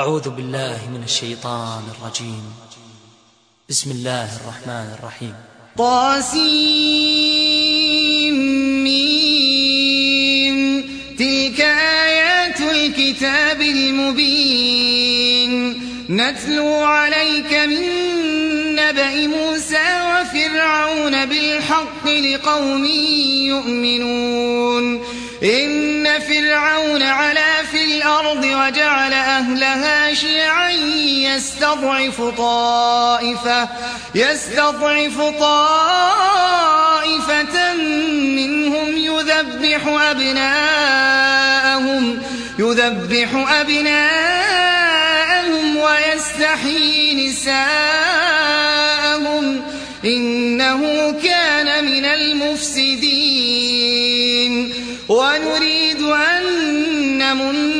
أعوذ بالله من الشيطان الرجيم. بسم الله الرحمن الرحيم. طاسيم تلك آيات الكتاب المبين. نتلو عليك من نبأ موسى وفرعون بالحق لقوم يؤمنون. إن فرعون علا في الأرض وجعل أهلها شيعا يستضعف طائفة يستضعف طائفة منهم يذبح أبناءهم يذبح أبناءهم ويستحيي نساءهم. إنه كان من المفسدين. ونريد أن نمن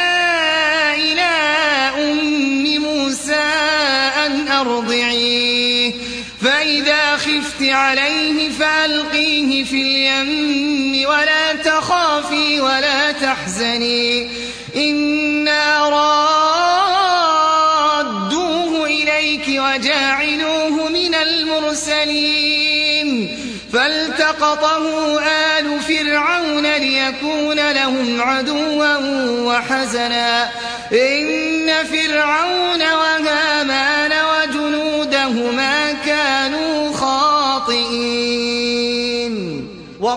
عليه فألقيه في اليم ولا تخافي ولا تحزني. إنا رادوه إليك وجاعلوه من المرسلين. فالتقطه آل فرعون ليكون لهم عدوا وحزنا. إن فرعون وهامان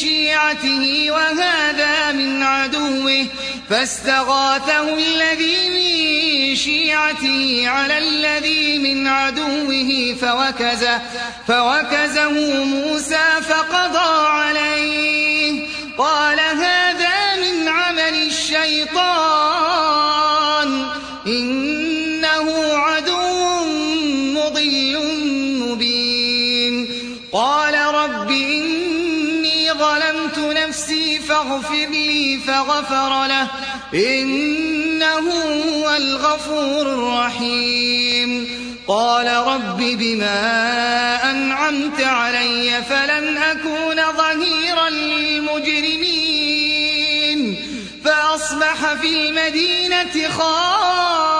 شيعته وهذا من عدوه فاستغاثه الذي من شيعته على الذي من عدوه فوكزه, فوكزه موسى فقضى عليه. قال هذا من عمل الشيطان. فغفر له. إنه هو الغفور الرحيم. قال رب بما أنعمت علي فلن أكون ظهيرا للمجرمين. فأصبح في المدينة خائفا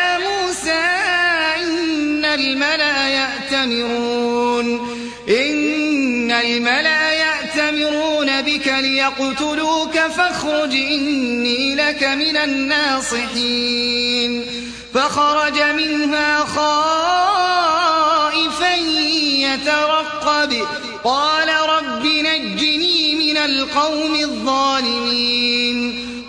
يأتمرون إن الملأ يأتمرون بك ليقتلوك فاخرج إني لك من الناصحين. فخرج منها خائفا يترقب. قال رب نجني من القوم الظالمين.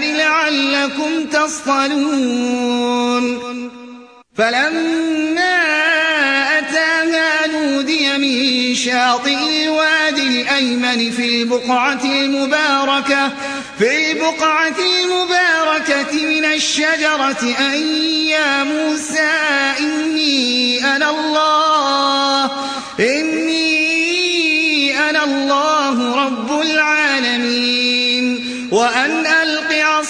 لعلكم تصطلون. فلما أتاها نودي من شاطئ الوادي الأيمن في البقعة المباركة في البقعة المباركة من الشجرة أن يا موسى إني أنا الله إني أنا الله رب العالمين وأن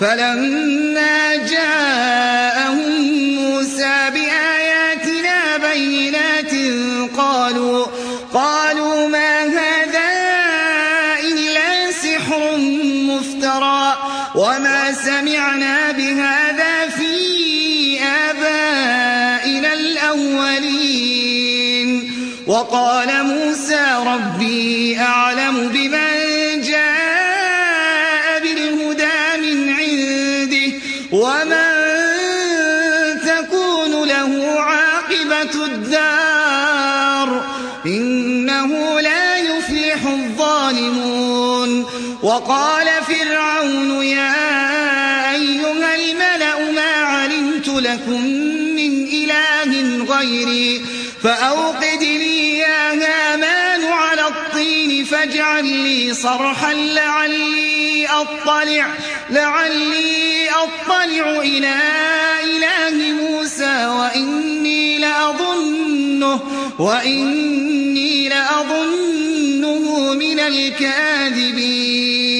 فلما جاءهم فأوقد لي يا هامان على الطين فاجعل لي صرحا لعلي أطلع لعلي أطلع إلى إله موسى وإني لأظنه وإني لأظنه من الكاذبين.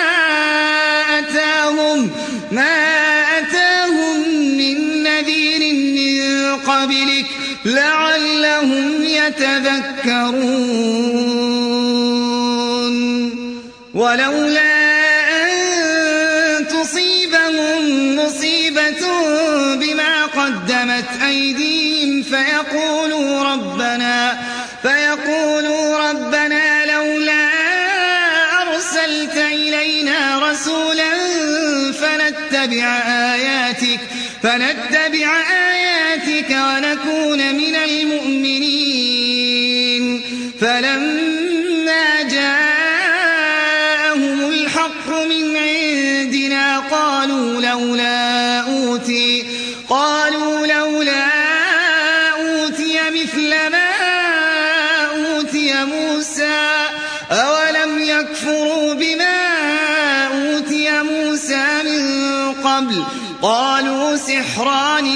ما أتاهم من نذير من قبلك لعلهم يتذكرون. ولولا فنتبع آياتك فنتبع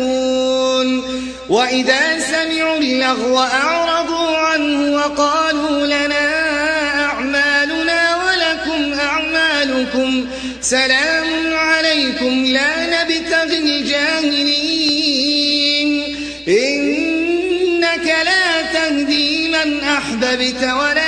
ينفقون وإذا سمعوا اللغو أعرضوا عنه وقالوا لنا أعمالنا ولكم أعمالكم. سلام عليكم لا نبتغي الجاهلين. إنك لا تهدي من أحببت ولكن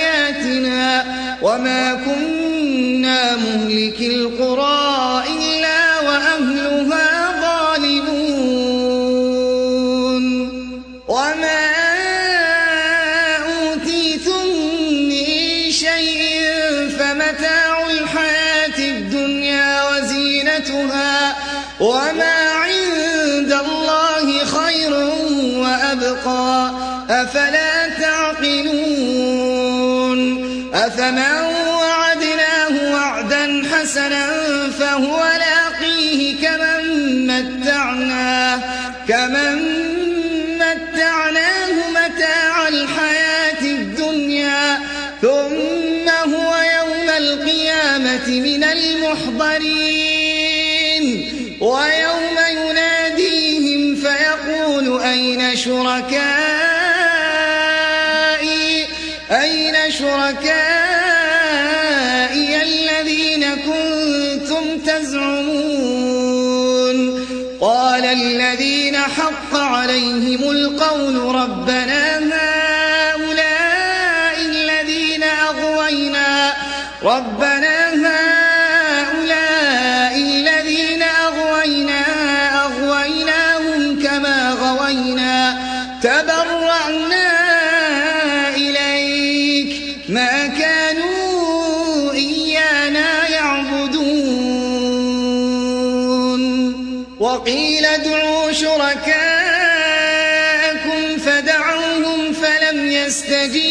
وما كنا مهلك القرى فهو لاقيه كمن متعناه كمن متعناه متاع الحياة الدنيا ثم هو يوم القيامة من المحضرين. ويوم يناديهم فيقول أين شركائي؟ أين شركائي؟ حق عليهم القول ربنا هؤلاء الذين أغوينا. ربنا هؤلاء الذين أغوينا. أغويناهم كما غوينا. تبرعنا إليك. ما كانوا إيانا يعبدون. وقيل ادعوا شركاءكم فدعوهم فلم يستجيبوا.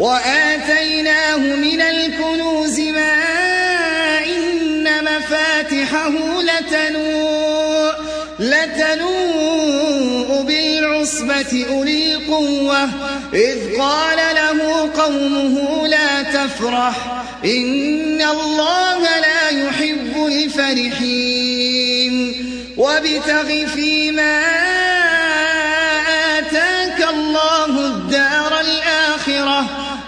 وآتيناه من الكنوز ما إن مفاتحه لتنوء لتنوء بالعصبة أولي القوة. إذ قال له قومه لا تفرح إن الله لا يحب الفرحين. وابتغ فيما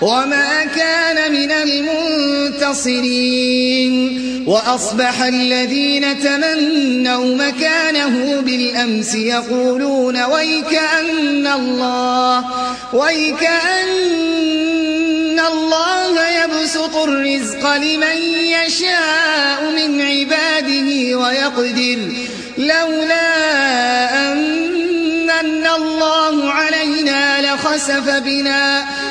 وما كان من المنتصرين. وأصبح الذين تمنوا مكانه بالأمس يقولون ويكأن الله ويكأن الله يبسط الرزق لمن يشاء من عباده ويقدر. لولا أن الله علينا لخسف بنا.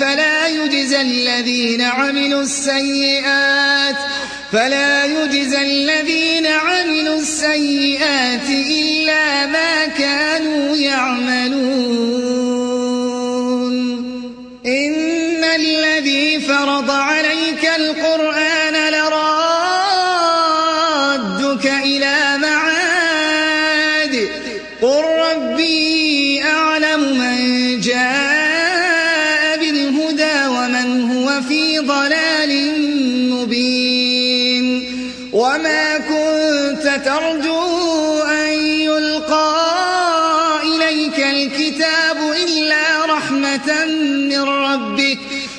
فلا يجزى الذين عملوا السيئات فلا يجزى الذين عملوا السيئات إلا ما كانوا يعملون.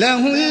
وجهه